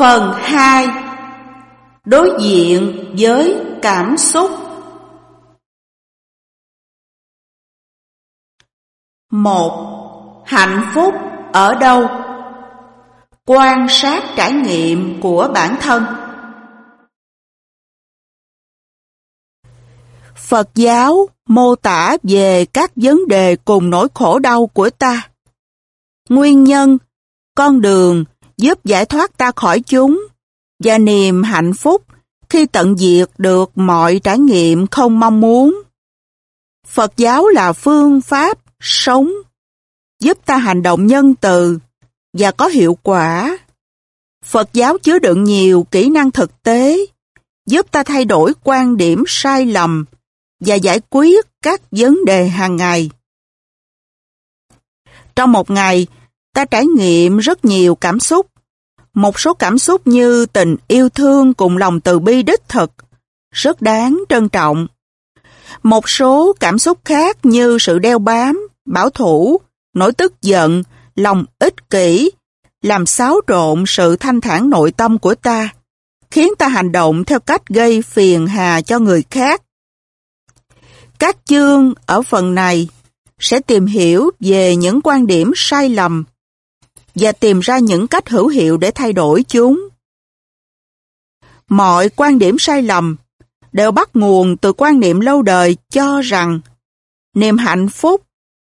Phần 2 Đối diện với cảm xúc một Hạnh phúc ở đâu? Quan sát trải nghiệm của bản thân Phật giáo mô tả về các vấn đề cùng nỗi khổ đau của ta. Nguyên nhân, con đường giúp giải thoát ta khỏi chúng và niềm hạnh phúc khi tận diệt được mọi trải nghiệm không mong muốn. Phật giáo là phương pháp sống, giúp ta hành động nhân từ và có hiệu quả. Phật giáo chứa đựng nhiều kỹ năng thực tế, giúp ta thay đổi quan điểm sai lầm và giải quyết các vấn đề hàng ngày. Trong một ngày, ta trải nghiệm rất nhiều cảm xúc. Một số cảm xúc như tình yêu thương cùng lòng từ bi đích thực, rất đáng trân trọng. Một số cảm xúc khác như sự đeo bám, bảo thủ, nỗi tức giận, lòng ích kỷ, làm xáo trộn sự thanh thản nội tâm của ta, khiến ta hành động theo cách gây phiền hà cho người khác. Các chương ở phần này sẽ tìm hiểu về những quan điểm sai lầm và tìm ra những cách hữu hiệu để thay đổi chúng. Mọi quan điểm sai lầm đều bắt nguồn từ quan niệm lâu đời cho rằng niềm hạnh phúc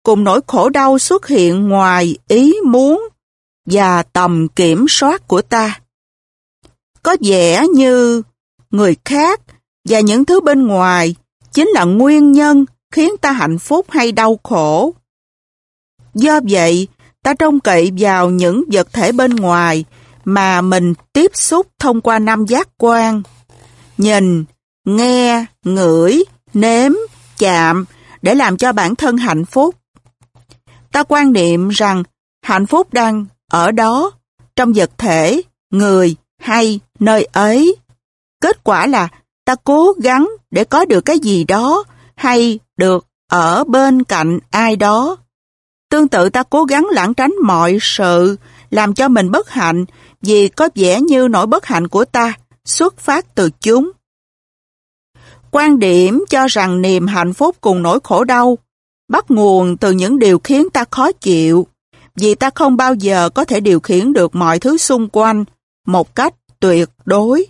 cùng nỗi khổ đau xuất hiện ngoài ý muốn và tầm kiểm soát của ta. Có vẻ như người khác và những thứ bên ngoài chính là nguyên nhân khiến ta hạnh phúc hay đau khổ. Do vậy, ta trông cậy vào những vật thể bên ngoài mà mình tiếp xúc thông qua năm giác quan. Nhìn, nghe, ngửi, nếm, chạm để làm cho bản thân hạnh phúc. Ta quan niệm rằng hạnh phúc đang ở đó, trong vật thể, người hay nơi ấy. Kết quả là ta cố gắng để có được cái gì đó hay được ở bên cạnh ai đó. Tương tự ta cố gắng lãng tránh mọi sự làm cho mình bất hạnh vì có vẻ như nỗi bất hạnh của ta xuất phát từ chúng. Quan điểm cho rằng niềm hạnh phúc cùng nỗi khổ đau bắt nguồn từ những điều khiến ta khó chịu vì ta không bao giờ có thể điều khiển được mọi thứ xung quanh một cách tuyệt đối.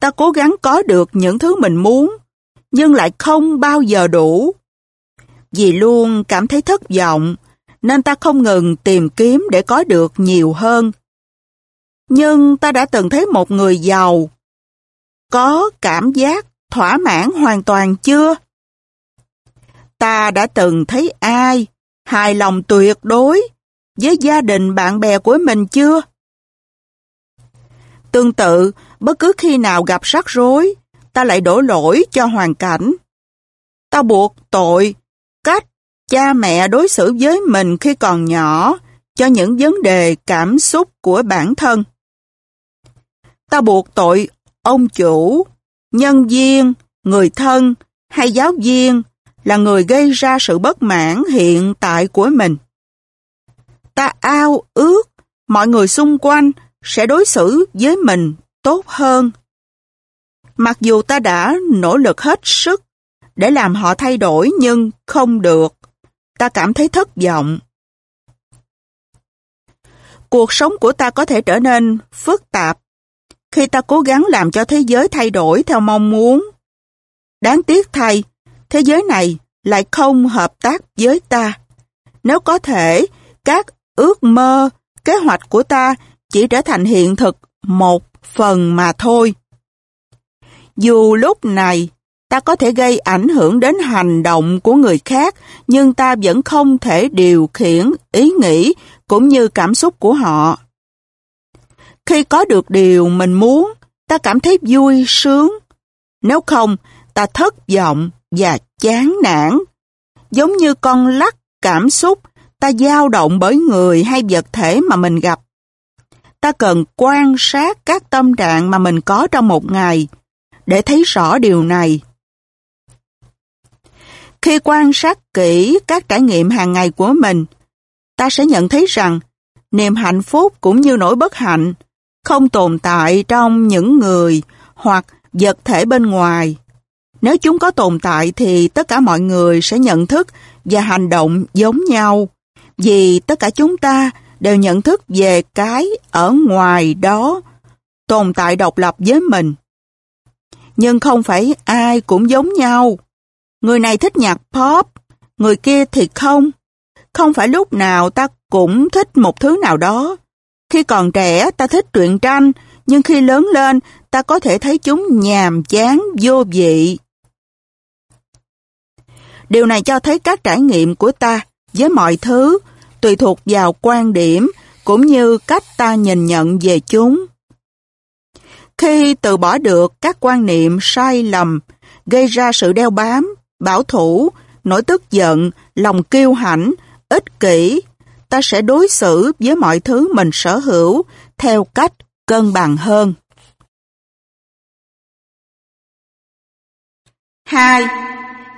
Ta cố gắng có được những thứ mình muốn, nhưng lại không bao giờ đủ. Vì luôn cảm thấy thất vọng, nên ta không ngừng tìm kiếm để có được nhiều hơn. Nhưng ta đã từng thấy một người giàu, có cảm giác thỏa mãn hoàn toàn chưa? Ta đã từng thấy ai hài lòng tuyệt đối với gia đình bạn bè của mình chưa? Tương tự, bất cứ khi nào gặp rắc rối, ta lại đổ lỗi cho hoàn cảnh. Ta buộc tội cách cha mẹ đối xử với mình khi còn nhỏ cho những vấn đề cảm xúc của bản thân. Ta buộc tội ông chủ, nhân viên, người thân hay giáo viên là người gây ra sự bất mãn hiện tại của mình. Ta ao ước mọi người xung quanh sẽ đối xử với mình tốt hơn. Mặc dù ta đã nỗ lực hết sức để làm họ thay đổi nhưng không được, ta cảm thấy thất vọng. Cuộc sống của ta có thể trở nên phức tạp khi ta cố gắng làm cho thế giới thay đổi theo mong muốn. Đáng tiếc thay, thế giới này lại không hợp tác với ta. Nếu có thể, các ước mơ, kế hoạch của ta chỉ trở thành hiện thực một phần mà thôi. Dù lúc này ta có thể gây ảnh hưởng đến hành động của người khác, nhưng ta vẫn không thể điều khiển ý nghĩ cũng như cảm xúc của họ. Khi có được điều mình muốn, ta cảm thấy vui sướng. Nếu không, ta thất vọng và chán nản. Giống như con lắc cảm xúc, ta dao động bởi người hay vật thể mà mình gặp ta cần quan sát các tâm trạng mà mình có trong một ngày để thấy rõ điều này. Khi quan sát kỹ các trải nghiệm hàng ngày của mình, ta sẽ nhận thấy rằng niềm hạnh phúc cũng như nỗi bất hạnh không tồn tại trong những người hoặc vật thể bên ngoài. Nếu chúng có tồn tại thì tất cả mọi người sẽ nhận thức và hành động giống nhau, vì tất cả chúng ta đều nhận thức về cái ở ngoài đó, tồn tại độc lập với mình. Nhưng không phải ai cũng giống nhau. Người này thích nhạc pop, người kia thì không. Không phải lúc nào ta cũng thích một thứ nào đó. Khi còn trẻ ta thích truyện tranh, nhưng khi lớn lên ta có thể thấy chúng nhàm chán, vô vị. Điều này cho thấy các trải nghiệm của ta với mọi thứ tùy thuộc vào quan điểm cũng như cách ta nhìn nhận về chúng. Khi từ bỏ được các quan niệm sai lầm, gây ra sự đeo bám, bảo thủ, nỗi tức giận, lòng kiêu hãnh, ích kỷ, ta sẽ đối xử với mọi thứ mình sở hữu theo cách cân bằng hơn. 2.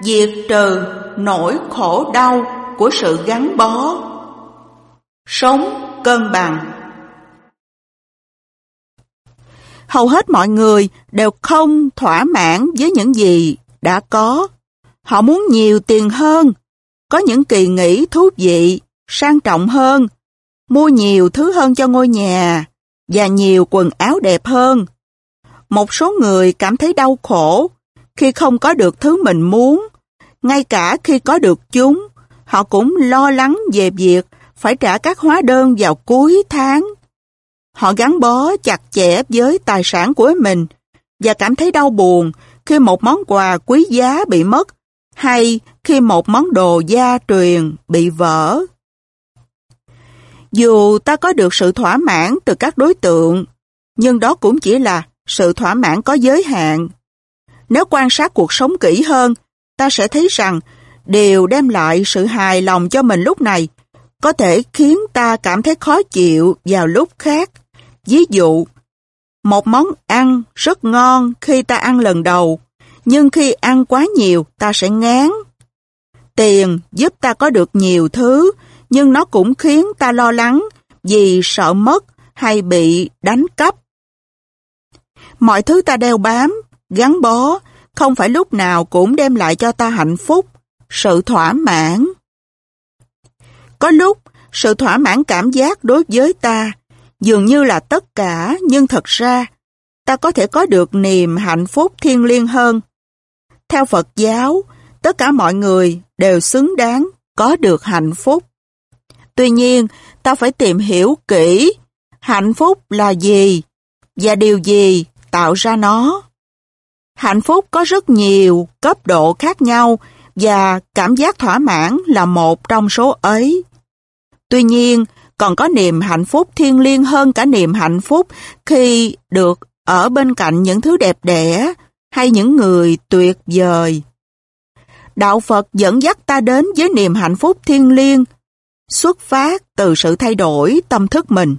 Diệt trừ nỗi khổ đau của sự gắn bó Sống cân bằng Hầu hết mọi người đều không thỏa mãn với những gì đã có. Họ muốn nhiều tiền hơn, có những kỳ nghỉ thú vị, sang trọng hơn, mua nhiều thứ hơn cho ngôi nhà và nhiều quần áo đẹp hơn. Một số người cảm thấy đau khổ khi không có được thứ mình muốn. Ngay cả khi có được chúng, họ cũng lo lắng về việc phải trả các hóa đơn vào cuối tháng. Họ gắn bó chặt chẽ với tài sản của mình và cảm thấy đau buồn khi một món quà quý giá bị mất hay khi một món đồ gia truyền bị vỡ. Dù ta có được sự thỏa mãn từ các đối tượng, nhưng đó cũng chỉ là sự thỏa mãn có giới hạn. Nếu quan sát cuộc sống kỹ hơn, ta sẽ thấy rằng điều đem lại sự hài lòng cho mình lúc này có thể khiến ta cảm thấy khó chịu vào lúc khác. Ví dụ, một món ăn rất ngon khi ta ăn lần đầu, nhưng khi ăn quá nhiều ta sẽ ngán. Tiền giúp ta có được nhiều thứ, nhưng nó cũng khiến ta lo lắng vì sợ mất hay bị đánh cắp. Mọi thứ ta đeo bám, gắn bó, không phải lúc nào cũng đem lại cho ta hạnh phúc, sự thỏa mãn. Có lúc, sự thỏa mãn cảm giác đối với ta dường như là tất cả, nhưng thật ra, ta có thể có được niềm hạnh phúc thiên liêng hơn. Theo Phật giáo, tất cả mọi người đều xứng đáng có được hạnh phúc. Tuy nhiên, ta phải tìm hiểu kỹ hạnh phúc là gì và điều gì tạo ra nó. Hạnh phúc có rất nhiều cấp độ khác nhau và cảm giác thỏa mãn là một trong số ấy. Tuy nhiên, còn có niềm hạnh phúc thiêng liêng hơn cả niềm hạnh phúc khi được ở bên cạnh những thứ đẹp đẽ hay những người tuyệt vời. Đạo Phật dẫn dắt ta đến với niềm hạnh phúc thiêng liêng, xuất phát từ sự thay đổi tâm thức mình.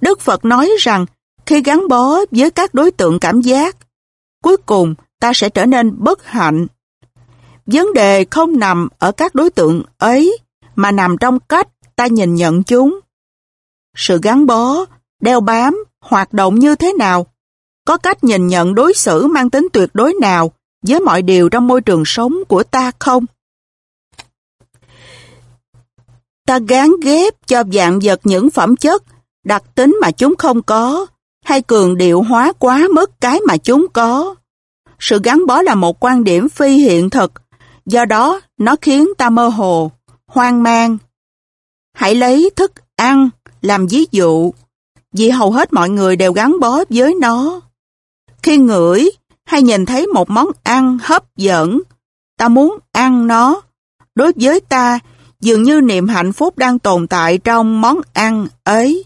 Đức Phật nói rằng khi gắn bó với các đối tượng cảm giác, cuối cùng ta sẽ trở nên bất hạnh. Vấn đề không nằm ở các đối tượng ấy, mà nằm trong cách ta nhìn nhận chúng. Sự gắn bó, đeo bám, hoạt động như thế nào? Có cách nhìn nhận đối xử mang tính tuyệt đối nào với mọi điều trong môi trường sống của ta không? Ta gán ghép cho dạng vật những phẩm chất, đặc tính mà chúng không có, hay cường điệu hóa quá mức cái mà chúng có. Sự gắn bó là một quan điểm phi hiện thực, do đó nó khiến ta mơ hồ, hoang mang. Hãy lấy thức ăn làm ví dụ, vì hầu hết mọi người đều gắn bó với nó. Khi ngửi hay nhìn thấy một món ăn hấp dẫn, ta muốn ăn nó. Đối với ta, dường như niềm hạnh phúc đang tồn tại trong món ăn ấy.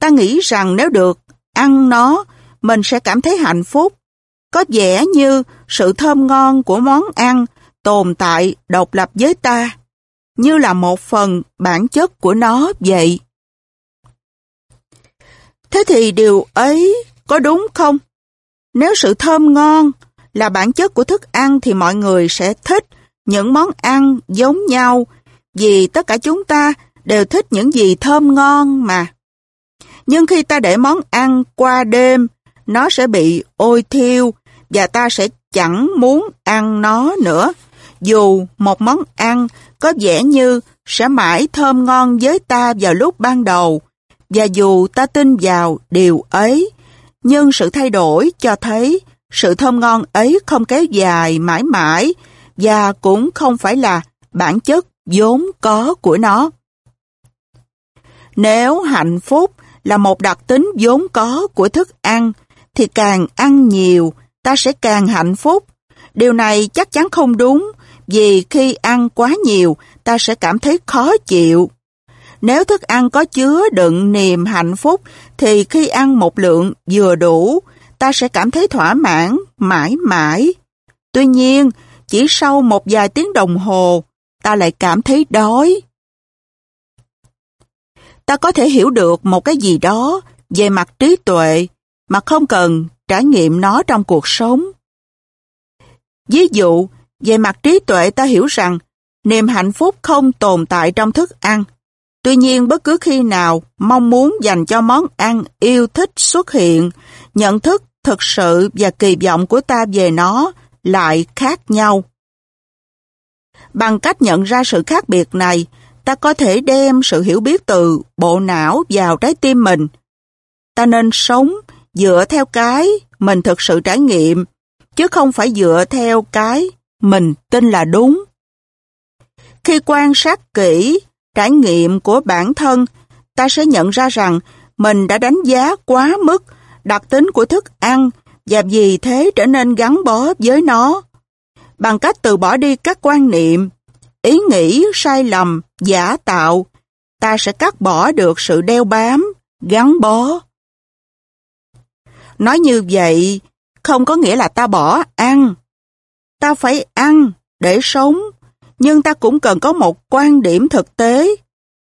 Ta nghĩ rằng nếu được ăn nó, mình sẽ cảm thấy hạnh phúc. Có vẻ như sự thơm ngon của món ăn tồn tại độc lập với ta, như là một phần bản chất của nó vậy. Thế thì điều ấy có đúng không? Nếu sự thơm ngon là bản chất của thức ăn thì mọi người sẽ thích những món ăn giống nhau vì tất cả chúng ta đều thích những gì thơm ngon mà. Nhưng khi ta để món ăn qua đêm, nó sẽ bị ôi thiêu và ta sẽ chẳng muốn ăn nó nữa. Dù một món ăn có vẻ như sẽ mãi thơm ngon với ta vào lúc ban đầu, và dù ta tin vào điều ấy, nhưng sự thay đổi cho thấy sự thơm ngon ấy không kéo dài mãi mãi và cũng không phải là bản chất vốn có của nó. Nếu hạnh phúc là một đặc tính vốn có của thức ăn, thì càng ăn nhiều, ta sẽ càng hạnh phúc. Điều này chắc chắn không đúng, vì khi ăn quá nhiều, ta sẽ cảm thấy khó chịu. Nếu thức ăn có chứa đựng niềm hạnh phúc, thì khi ăn một lượng vừa đủ, ta sẽ cảm thấy thỏa mãn mãi mãi. Tuy nhiên, chỉ sau một vài tiếng đồng hồ, ta lại cảm thấy đói. Ta có thể hiểu được một cái gì đó về mặt trí tuệ mà không cần trải nghiệm nó trong cuộc sống. Ví dụ, về mặt trí tuệ ta hiểu rằng niềm hạnh phúc không tồn tại trong thức ăn. Tuy nhiên bất cứ khi nào mong muốn dành cho món ăn yêu thích xuất hiện, nhận thức thực sự và kỳ vọng của ta về nó lại khác nhau. Bằng cách nhận ra sự khác biệt này, ta có thể đem sự hiểu biết từ bộ não vào trái tim mình. Ta nên sống dựa theo cái mình thực sự trải nghiệm, chứ không phải dựa theo cái mình tin là đúng. Khi quan sát kỹ trải nghiệm của bản thân, ta sẽ nhận ra rằng mình đã đánh giá quá mức đặc tính của thức ăn và vì thế trở nên gắn bó với nó. Bằng cách từ bỏ đi các quan niệm, ý nghĩ sai lầm, giả tạo, ta sẽ cắt bỏ được sự đeo bám, gắn bó. Nói như vậy, không có nghĩa là ta bỏ ăn. Ta phải ăn để sống, nhưng ta cũng cần có một quan điểm thực tế,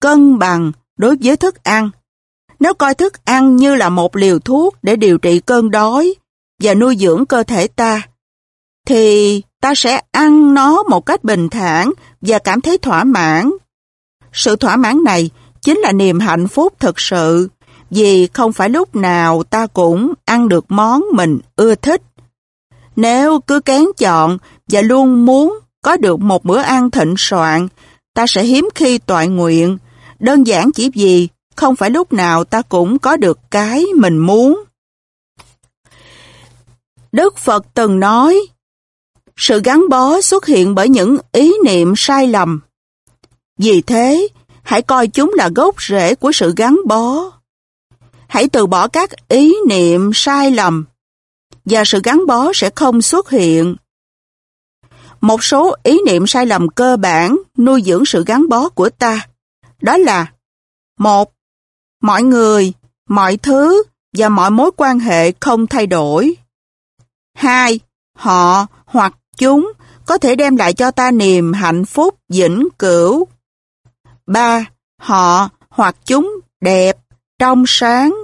cân bằng đối với thức ăn. Nếu coi thức ăn như là một liều thuốc để điều trị cơn đói và nuôi dưỡng cơ thể ta, thì ta sẽ ăn nó một cách bình thản và cảm thấy thỏa mãn. Sự thỏa mãn này chính là niềm hạnh phúc thực sự, vì không phải lúc nào ta cũng ăn được món mình ưa thích. Nếu cứ kén chọn và luôn muốn có được một bữa ăn thịnh soạn, ta sẽ hiếm khi toại nguyện, đơn giản chỉ vì không phải lúc nào ta cũng có được cái mình muốn. Đức Phật từng nói, sự gắn bó xuất hiện bởi những ý niệm sai lầm. Vì thế, hãy coi chúng là gốc rễ của sự gắn bó. Hãy từ bỏ các ý niệm sai lầm, và sự gắn bó sẽ không xuất hiện. Một số ý niệm sai lầm cơ bản nuôi dưỡng sự gắn bó của ta. Đó là một Mọi người, mọi thứ và mọi mối quan hệ không thay đổi. 2. Họ hoặc chúng có thể đem lại cho ta niềm hạnh phúc vĩnh cửu. 3. Họ hoặc chúng đẹp, trong sáng.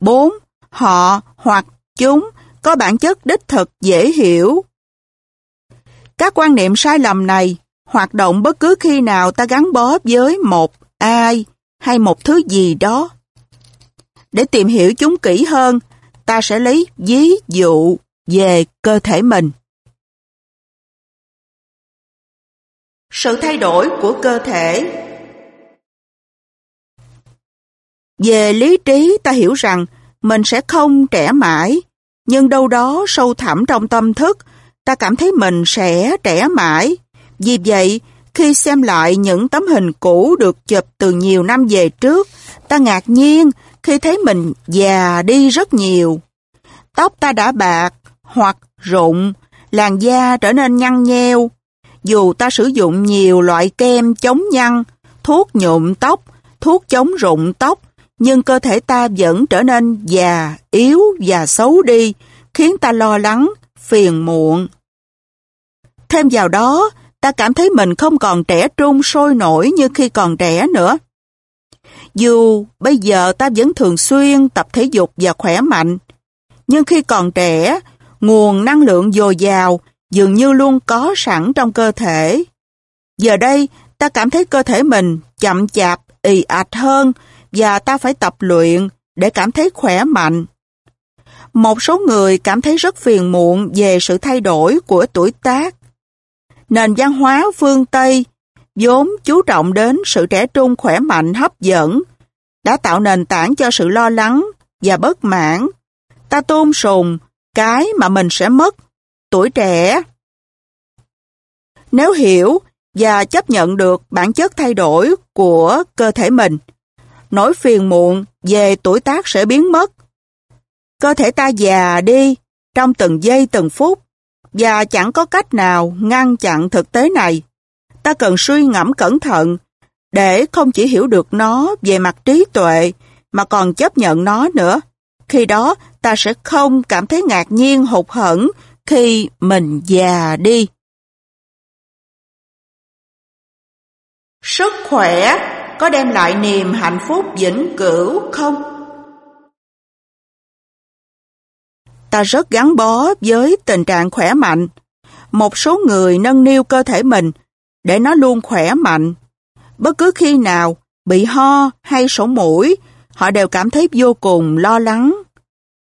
4. Họ hoặc chúng có bản chất đích thực dễ hiểu. Các quan niệm sai lầm này hoạt động bất cứ khi nào ta gắn bó với một ai hay một thứ gì đó. Để tìm hiểu chúng kỹ hơn, ta sẽ lấy ví dụ về cơ thể mình. Sự thay đổi của cơ thể Về lý trí ta hiểu rằng mình sẽ không trẻ mãi, nhưng đâu đó sâu thẳm trong tâm thức, ta cảm thấy mình sẽ trẻ mãi. Vì vậy, khi xem lại những tấm hình cũ được chụp từ nhiều năm về trước, ta ngạc nhiên khi thấy mình già đi rất nhiều. Tóc ta đã bạc hoặc rụng, làn da trở nên nhăn nheo. Dù ta sử dụng nhiều loại kem chống nhăn, thuốc nhuộm tóc, thuốc chống rụng tóc, nhưng cơ thể ta vẫn trở nên già, yếu và xấu đi, khiến ta lo lắng, phiền muộn. Thêm vào đó, ta cảm thấy mình không còn trẻ trung sôi nổi như khi còn trẻ nữa. Dù bây giờ ta vẫn thường xuyên tập thể dục và khỏe mạnh, nhưng khi còn trẻ, nguồn năng lượng dồi dào dường như luôn có sẵn trong cơ thể. Giờ đây, ta cảm thấy cơ thể mình chậm chạp, ì ạch hơn và ta phải tập luyện để cảm thấy khỏe mạnh. Một số người cảm thấy rất phiền muộn về sự thay đổi của tuổi tác. Nền văn hóa phương Tây vốn chú trọng đến sự trẻ trung khỏe mạnh hấp dẫn, đã tạo nền tảng cho sự lo lắng và bất mãn. Ta tôn sùng cái mà mình sẽ mất, tuổi trẻ. Nếu hiểu và chấp nhận được bản chất thay đổi của cơ thể mình, nỗi phiền muộn về tuổi tác sẽ biến mất. Cơ thể ta già đi, trong từng giây từng phút và chẳng có cách nào ngăn chặn thực tế này. Ta cần suy ngẫm cẩn thận, để không chỉ hiểu được nó về mặt trí tuệ, mà còn chấp nhận nó nữa. Khi đó, ta sẽ không cảm thấy ngạc nhiên, hụt hẫng khi mình già đi. Sức khỏe có đem lại niềm hạnh phúc vĩnh cửu không? Ta rất gắn bó với tình trạng khỏe mạnh. Một số người nâng niu cơ thể mình để nó luôn khỏe mạnh. Bất cứ khi nào bị ho hay sổ mũi, họ đều cảm thấy vô cùng lo lắng.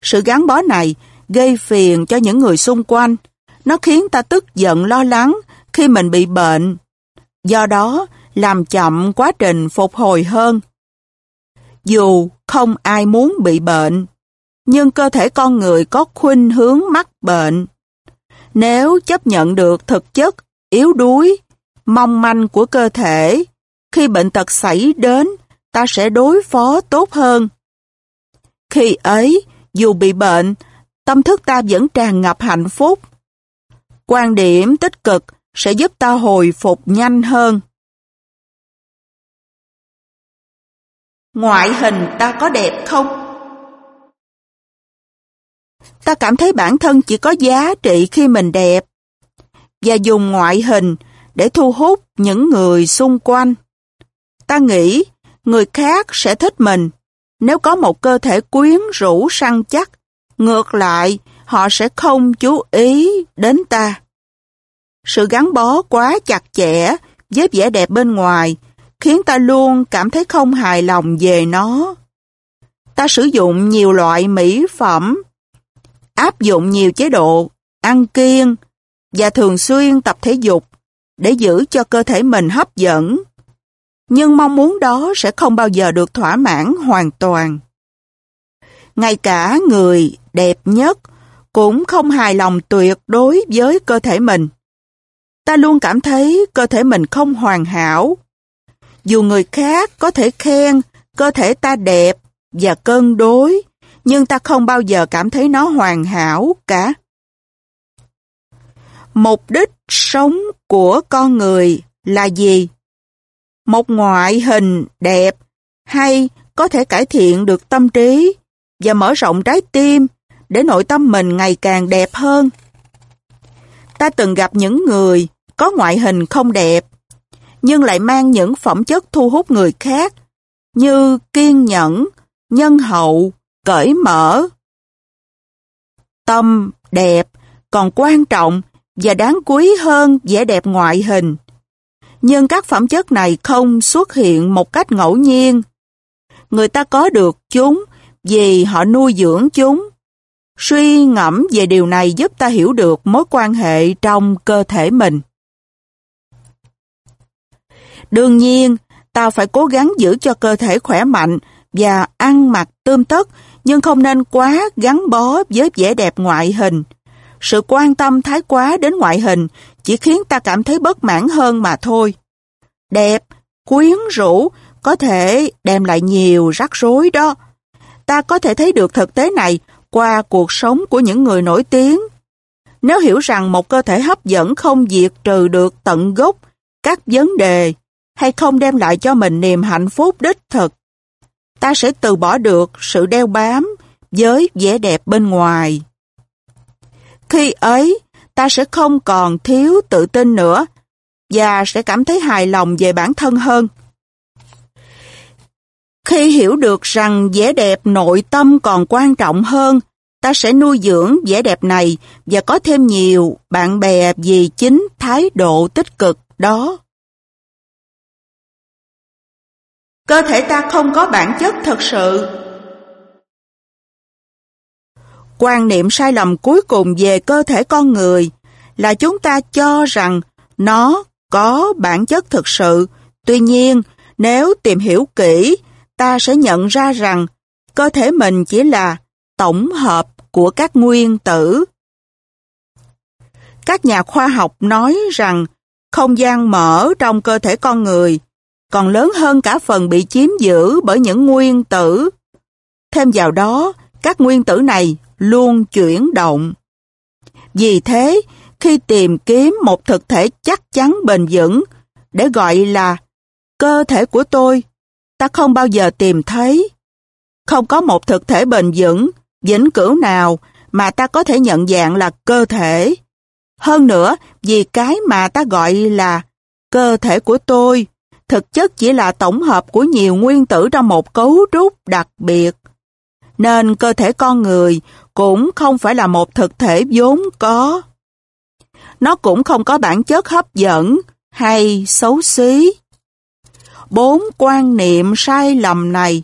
Sự gắn bó này gây phiền cho những người xung quanh. Nó khiến ta tức giận lo lắng khi mình bị bệnh. Do đó, làm chậm quá trình phục hồi hơn. Dù không ai muốn bị bệnh, nhưng cơ thể con người có khuynh hướng mắc bệnh. Nếu chấp nhận được thực chất yếu đuối, mong manh của cơ thể, khi bệnh tật xảy đến, ta sẽ đối phó tốt hơn. Khi ấy, dù bị bệnh, tâm thức ta vẫn tràn ngập hạnh phúc. Quan điểm tích cực sẽ giúp ta hồi phục nhanh hơn. Ngoại hình ta có đẹp không? Ta cảm thấy bản thân chỉ có giá trị khi mình đẹp và dùng ngoại hình để thu hút những người xung quanh. Ta nghĩ người khác sẽ thích mình nếu có một cơ thể quyến rũ săn chắc. Ngược lại, họ sẽ không chú ý đến ta. Sự gắn bó quá chặt chẽ với vẻ đẹp bên ngoài khiến ta luôn cảm thấy không hài lòng về nó. Ta sử dụng nhiều loại mỹ phẩm, áp dụng nhiều chế độ, ăn kiêng và thường xuyên tập thể dục để giữ cho cơ thể mình hấp dẫn. Nhưng mong muốn đó sẽ không bao giờ được thỏa mãn hoàn toàn. Ngay cả người đẹp nhất cũng không hài lòng tuyệt đối với cơ thể mình. Ta luôn cảm thấy cơ thể mình không hoàn hảo dù người khác có thể khen cơ thể ta đẹp và cân đối, nhưng ta không bao giờ cảm thấy nó hoàn hảo cả. Mục đích sống của con người là gì? Một ngoại hình đẹp hay có thể cải thiện được tâm trí và mở rộng trái tim để nội tâm mình ngày càng đẹp hơn. Ta từng gặp những người có ngoại hình không đẹp nhưng lại mang những phẩm chất thu hút người khác như kiên nhẫn, nhân hậu, cởi mở. Tâm đẹp còn quan trọng và đáng quý hơn vẻ đẹp ngoại hình. Nhưng các phẩm chất này không xuất hiện một cách ngẫu nhiên. Người ta có được chúng vì họ nuôi dưỡng chúng. Suy ngẫm về điều này giúp ta hiểu được mối quan hệ trong cơ thể mình. Đương nhiên, ta phải cố gắng giữ cho cơ thể khỏe mạnh và ăn mặc tươm tất, nhưng không nên quá gắn bó với vẻ đẹp ngoại hình. Sự quan tâm thái quá đến ngoại hình chỉ khiến ta cảm thấy bất mãn hơn mà thôi. Đẹp, quyến rũ có thể đem lại nhiều rắc rối đó. Ta có thể thấy được thực tế này qua cuộc sống của những người nổi tiếng. Nếu hiểu rằng một cơ thể hấp dẫn không diệt trừ được tận gốc các vấn đề hay không đem lại cho mình niềm hạnh phúc đích thực, ta sẽ từ bỏ được sự đeo bám với vẻ đẹp bên ngoài. Khi ấy, ta sẽ không còn thiếu tự tin nữa và sẽ cảm thấy hài lòng về bản thân hơn. Khi hiểu được rằng vẻ đẹp nội tâm còn quan trọng hơn, ta sẽ nuôi dưỡng vẻ đẹp này và có thêm nhiều bạn bè vì chính thái độ tích cực đó. Cơ thể ta không có bản chất thật sự. Quan niệm sai lầm cuối cùng về cơ thể con người là chúng ta cho rằng nó có bản chất thực sự. Tuy nhiên, nếu tìm hiểu kỹ, ta sẽ nhận ra rằng cơ thể mình chỉ là tổng hợp của các nguyên tử. Các nhà khoa học nói rằng không gian mở trong cơ thể con người còn lớn hơn cả phần bị chiếm giữ bởi những nguyên tử. Thêm vào đó, các nguyên tử này luôn chuyển động. Vì thế, khi tìm kiếm một thực thể chắc chắn bền vững để gọi là cơ thể của tôi, ta không bao giờ tìm thấy. Không có một thực thể bền vững, vĩnh cửu nào mà ta có thể nhận dạng là cơ thể. Hơn nữa, vì cái mà ta gọi là cơ thể của tôi, thực chất chỉ là tổng hợp của nhiều nguyên tử trong một cấu trúc đặc biệt. Nên cơ thể con người cũng không phải là một thực thể vốn có. Nó cũng không có bản chất hấp dẫn hay xấu xí. Bốn quan niệm sai lầm này,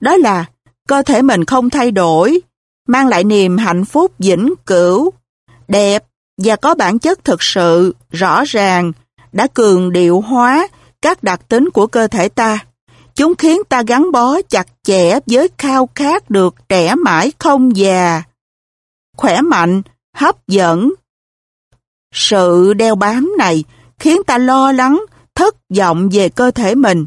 đó là cơ thể mình không thay đổi, mang lại niềm hạnh phúc vĩnh cửu, đẹp và có bản chất thực sự, rõ ràng, đã cường điệu hóa các đặc tính của cơ thể ta. Chúng khiến ta gắn bó chặt chẽ với khao khát được trẻ mãi không già. Khỏe mạnh, hấp dẫn. Sự đeo bám này khiến ta lo lắng, thất vọng về cơ thể mình.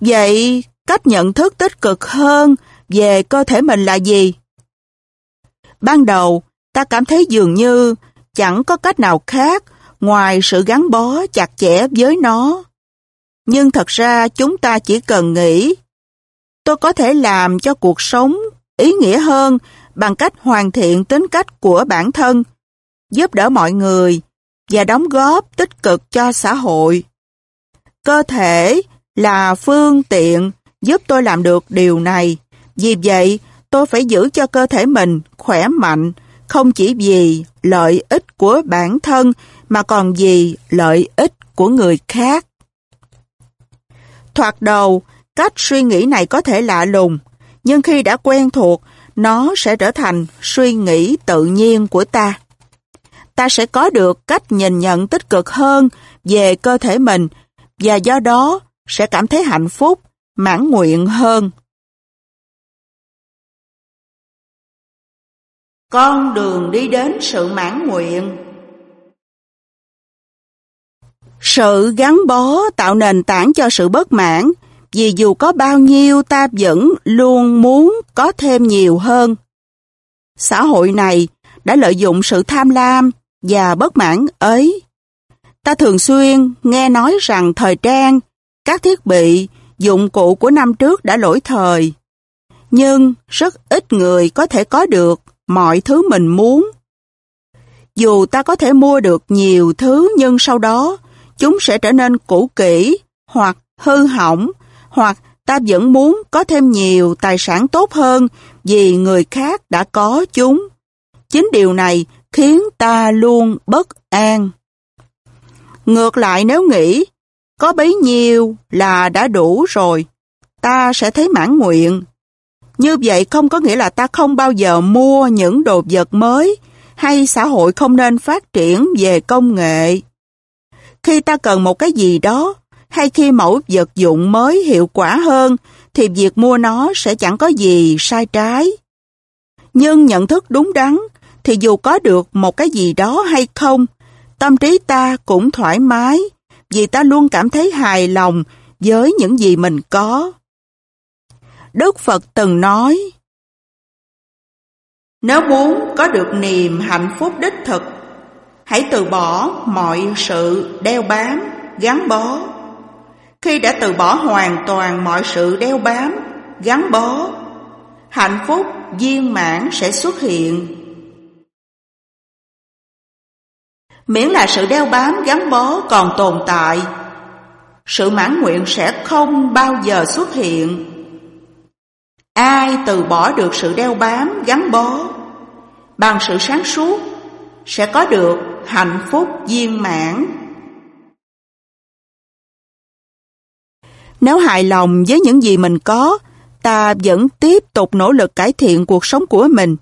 Vậy, cách nhận thức tích cực hơn về cơ thể mình là gì? Ban đầu, ta cảm thấy dường như chẳng có cách nào khác ngoài sự gắn bó chặt chẽ với nó. Nhưng thật ra chúng ta chỉ cần nghĩ, tôi có thể làm cho cuộc sống ý nghĩa hơn bằng cách hoàn thiện tính cách của bản thân, giúp đỡ mọi người và đóng góp tích cực cho xã hội. Cơ thể là phương tiện giúp tôi làm được điều này. Vì vậy, tôi phải giữ cho cơ thể mình khỏe mạnh, không chỉ vì lợi ích của bản thân mà còn vì lợi ích của người khác. Thoạt đầu, cách suy nghĩ này có thể lạ lùng, nhưng khi đã quen thuộc, nó sẽ trở thành suy nghĩ tự nhiên của ta. Ta sẽ có được cách nhìn nhận tích cực hơn về cơ thể mình và do đó sẽ cảm thấy hạnh phúc, mãn nguyện hơn. Con đường đi đến sự mãn nguyện sự gắn bó tạo nền tảng cho sự bất mãn, vì dù có bao nhiêu ta vẫn luôn muốn có thêm nhiều hơn. Xã hội này đã lợi dụng sự tham lam và bất mãn ấy. Ta thường xuyên nghe nói rằng thời trang, các thiết bị, dụng cụ của năm trước đã lỗi thời. Nhưng rất ít người có thể có được mọi thứ mình muốn. Dù ta có thể mua được nhiều thứ nhưng sau đó chúng sẽ trở nên cũ kỹ hoặc hư hỏng hoặc ta vẫn muốn có thêm nhiều tài sản tốt hơn vì người khác đã có chúng. Chính điều này khiến ta luôn bất an. Ngược lại nếu nghĩ có bấy nhiêu là đã đủ rồi, ta sẽ thấy mãn nguyện. Như vậy không có nghĩa là ta không bao giờ mua những đồ vật mới hay xã hội không nên phát triển về công nghệ. Khi ta cần một cái gì đó hay khi mẫu vật dụng mới hiệu quả hơn thì việc mua nó sẽ chẳng có gì sai trái. Nhưng nhận thức đúng đắn thì dù có được một cái gì đó hay không, tâm trí ta cũng thoải mái vì ta luôn cảm thấy hài lòng với những gì mình có. Đức Phật từng nói, Nếu muốn có được niềm hạnh phúc đích thực, hãy từ bỏ mọi sự đeo bám, gắn bó. Khi đã từ bỏ hoàn toàn mọi sự đeo bám, gắn bó, hạnh phúc viên mãn sẽ xuất hiện. Miễn là sự đeo bám gắn bó còn tồn tại, sự mãn nguyện sẽ không bao giờ xuất hiện. Ai từ bỏ được sự đeo bám gắn bó bằng sự sáng suốt sẽ có được hạnh phúc viên mãn. Nếu hài lòng với những gì mình có, ta vẫn tiếp tục nỗ lực cải thiện cuộc sống của mình,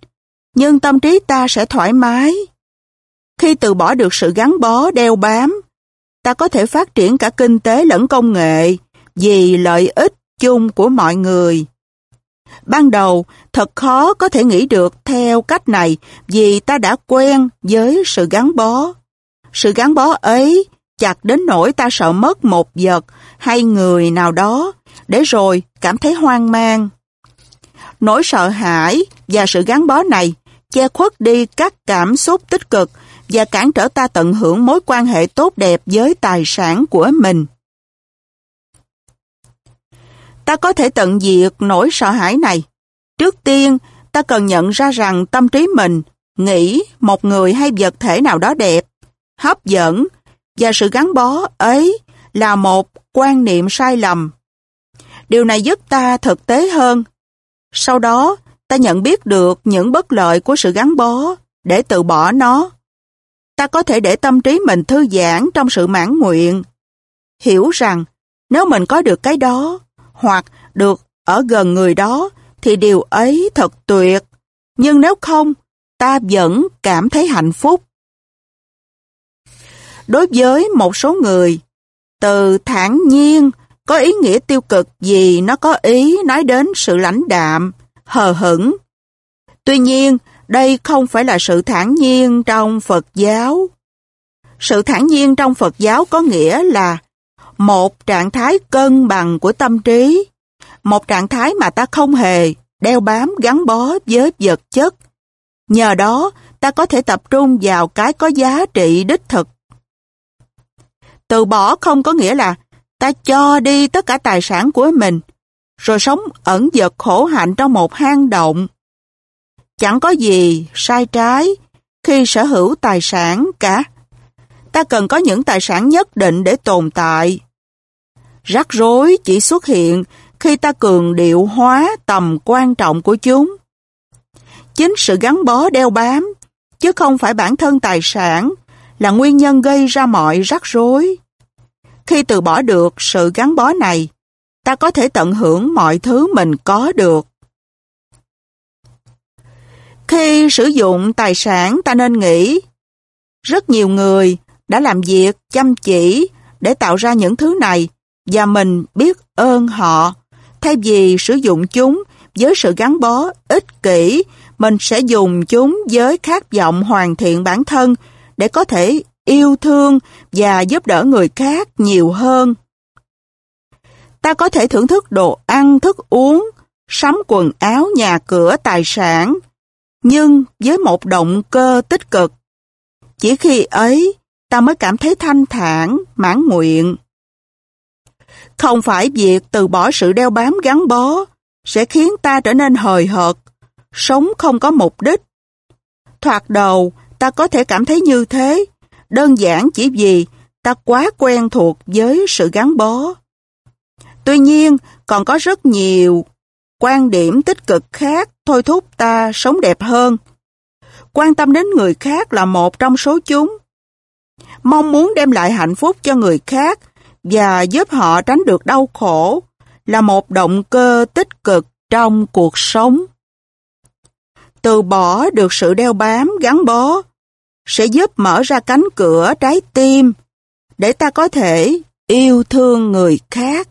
nhưng tâm trí ta sẽ thoải mái. Khi từ bỏ được sự gắn bó đeo bám, ta có thể phát triển cả kinh tế lẫn công nghệ vì lợi ích chung của mọi người. Ban đầu, thật khó có thể nghĩ được theo cách này vì ta đã quen với sự gắn bó. Sự gắn bó ấy chặt đến nỗi ta sợ mất một vật hay người nào đó, để rồi cảm thấy hoang mang. Nỗi sợ hãi và sự gắn bó này che khuất đi các cảm xúc tích cực và cản trở ta tận hưởng mối quan hệ tốt đẹp với tài sản của mình. Ta có thể tận diệt nỗi sợ hãi này. Trước tiên, ta cần nhận ra rằng tâm trí mình nghĩ một người hay vật thể nào đó đẹp, hấp dẫn và sự gắn bó ấy là một quan niệm sai lầm. Điều này giúp ta thực tế hơn. Sau đó, ta nhận biết được những bất lợi của sự gắn bó để từ bỏ nó. Ta có thể để tâm trí mình thư giãn trong sự mãn nguyện. Hiểu rằng nếu mình có được cái đó hoặc được ở gần người đó thì điều ấy thật tuyệt. Nhưng nếu không, ta vẫn cảm thấy hạnh phúc. Đối với một số người, từ thản nhiên có ý nghĩa tiêu cực vì nó có ý nói đến sự lãnh đạm, hờ hững. Tuy nhiên, đây không phải là sự thản nhiên trong Phật giáo. Sự thản nhiên trong Phật giáo có nghĩa là một trạng thái cân bằng của tâm trí, một trạng thái mà ta không hề đeo bám gắn bó với vật chất. Nhờ đó, ta có thể tập trung vào cái có giá trị đích thực. Từ bỏ không có nghĩa là ta cho đi tất cả tài sản của mình, rồi sống ẩn dật khổ hạnh trong một hang động. Chẳng có gì sai trái khi sở hữu tài sản cả. Ta cần có những tài sản nhất định để tồn tại. Rắc rối chỉ xuất hiện khi ta cường điệu hóa tầm quan trọng của chúng. Chính sự gắn bó đeo bám, chứ không phải bản thân tài sản, là nguyên nhân gây ra mọi rắc rối. Khi từ bỏ được sự gắn bó này, ta có thể tận hưởng mọi thứ mình có được. Khi sử dụng tài sản ta nên nghĩ, rất nhiều người đã làm việc chăm chỉ để tạo ra những thứ này và mình biết ơn họ. Thay vì sử dụng chúng với sự gắn bó, ích kỷ, mình sẽ dùng chúng với khát vọng hoàn thiện bản thân để có thể yêu thương và giúp đỡ người khác nhiều hơn. Ta có thể thưởng thức đồ ăn, thức uống, sắm quần áo, nhà cửa, tài sản, nhưng với một động cơ tích cực. Chỉ khi ấy, ta mới cảm thấy thanh thản, mãn nguyện. Không phải việc từ bỏ sự đeo bám gắn bó sẽ khiến ta trở nên hời hợt, sống không có mục đích. Thoạt đầu, ta có thể cảm thấy như thế, đơn giản chỉ vì ta quá quen thuộc với sự gắn bó. Tuy nhiên, còn có rất nhiều quan điểm tích cực khác thôi thúc ta sống đẹp hơn. Quan tâm đến người khác là một trong số chúng. Mong muốn đem lại hạnh phúc cho người khác và giúp họ tránh được đau khổ, là một động cơ tích cực trong cuộc sống. Từ bỏ được sự đeo bám, gắn bó, sẽ giúp mở ra cánh cửa trái tim để ta có thể yêu thương người khác.